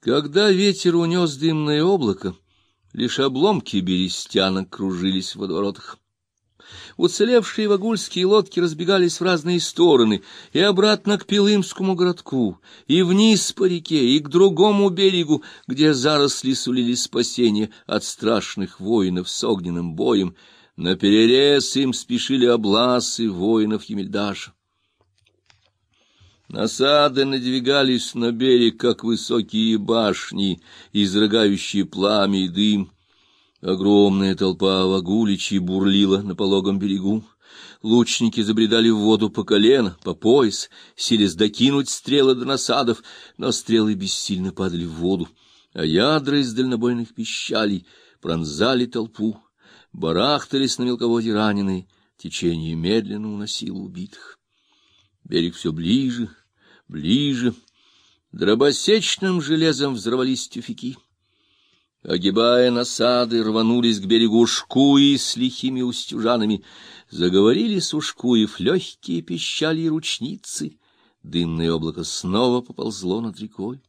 Когда ветер унес дымное облако, лишь обломки берестянок кружились в водоворотах. Уцелевшие вагульские лодки разбегались в разные стороны, и обратно к Пилымскому городку, и вниз по реке, и к другому берегу, где заросли сулили спасение от страшных воинов с огненным боем. На перерез им спешили обласы воинов Емельдаша. Насады надвигались на берег, как высокие башни, изрыгающие пламя и дым. Огромная толпа вагуличей бурлила на пологом берегу. Лучники забредали в воду по колено, по пояс, силясь докинуть стрелы до насадов, но стрелы бессильно падали в воду, а ядра из дальнобойных пищалей пронзали толпу, барахтались на мелководье раненые, течение медленно уносило убитых. Берег все ближе, ближе. Дробосечным железом взорвались тюфяки. Огибая насады, рванулись к берегу шкуи с лихими устюжанами. Заговорили с ушкуев легкие пищали и ручницы. Дымное облако снова поползло над рекой.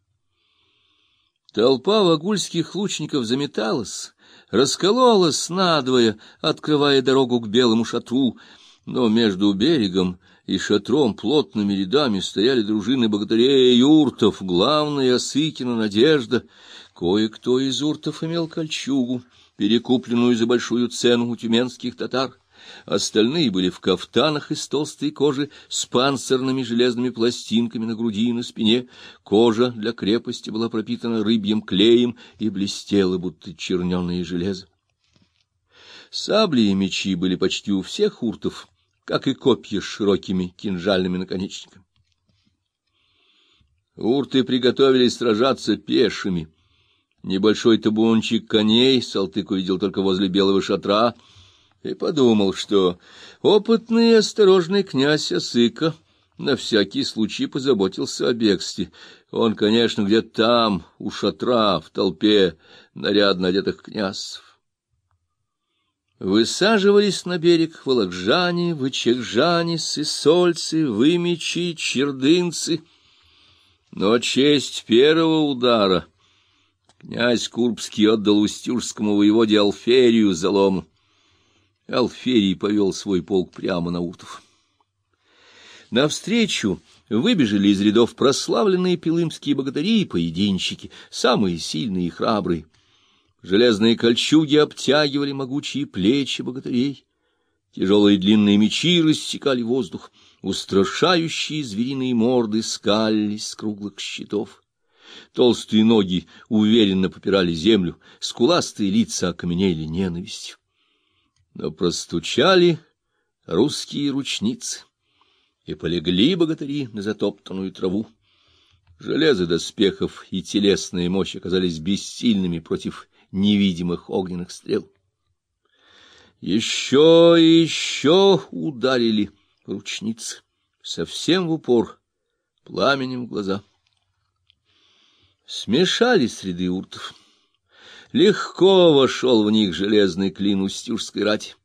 Толпа вагульских лучников заметалась, раскололась надвое, открывая дорогу к белому шатру, но между берегом и шатром плотными рядами стояли дружины богатырей и уртов, главная Осыкина Надежда. Кое-кто из уртов имел кольчугу, перекупленную за большую цену у тюменских татар. Остальные были в кафтанах из толстой кожи с панцирными железными пластинками на груди и на спине. Кожа для крепости была пропитана рыбьим клеем и блестела, будто черненое железо. Сабли и мечи были почти у всех уртов, как и копья с широкими кинжальными наконечниками. Урты приготовились сражаться пешими. Небольшой табунчик коней Салтык увидел только возле белого шатра и подумал, что опытный и осторожный князь Осыка на всякий случай позаботился о бегстве. Он, конечно, где-то там, у шатра, в толпе нарядно одетых князцев. Высаживались на берег волокжане, вычержане, сысольцы, вымечи, чердынцы. Но честь первого удара князь Курбский отдал устюжскому воеводе Алферию залом. Алферий повел свой полк прямо на Уртов. Навстречу выбежали из рядов прославленные пилымские богатыри и поединщики, самые сильные и храбрые. Железные кольчуги обтягивали могучие плечи богатырей. Тяжелые длинные мечи рассекали воздух, устрашающие звериные морды скались с круглых щитов. Толстые ноги уверенно попирали землю, скуластые лица окаменели ненавистью. Но простучали русские ручницы, и полегли богатыри на затоптанную траву. Железо доспехов и телесная мощь оказались бессильными против невидимых огненных стрел. Еще и еще ударили ручницы, совсем в упор, пламенем в глаза. Смешались среды уртов. Легко вошел в них железный клин устюжской рати.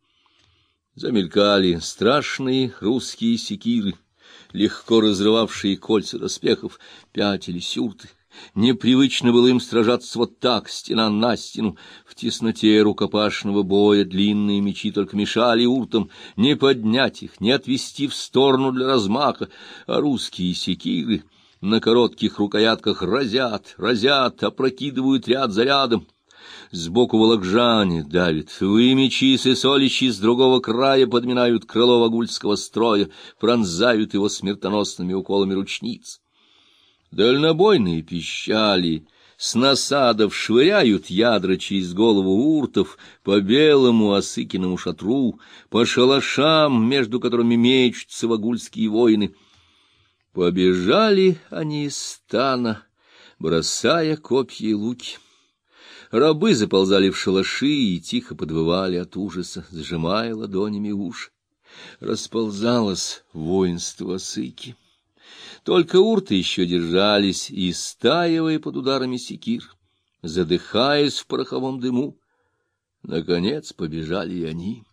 Замелькали страшные русские секиры, легко разрывавшие кольца доспехов, пятились урты. Непривычно было им сражаться вот так, стена на стену. В тесноте рукопашного боя длинные мечи только мешали уртам не поднять их, не отвести в сторону для размаха, а русские секиры на коротких рукоятках разят, разят, опрокидывают ряд за рядом. Сбоку волокжане давит, вы мечи и соличи с другого края подминают крыло вагульского строя, пронзают его смертоносными уколами ручниц. Дальнобойные пищали с насадов швыряют ядра через голову уртов по белому осыкиному шатру, по шалашам, между которыми мечутся вагульские воины. Побежали они из стана, бросая копья и луки. Рабы заползали в шалаши и тихо подвывали от ужаса, сжимая ладонями уши. Расползалось воинство осыки. Только урты еще держались, и стаивая под ударами секир, задыхаясь в пороховом дыму. Наконец побежали и они.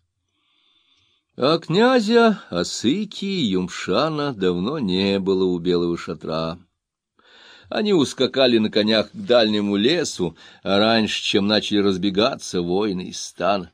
А князя Осыки и Юмшана давно не было у белого шатра. Они ускакали на конях к дальнему лесу, а раньше, чем начали разбегаться воины из стана.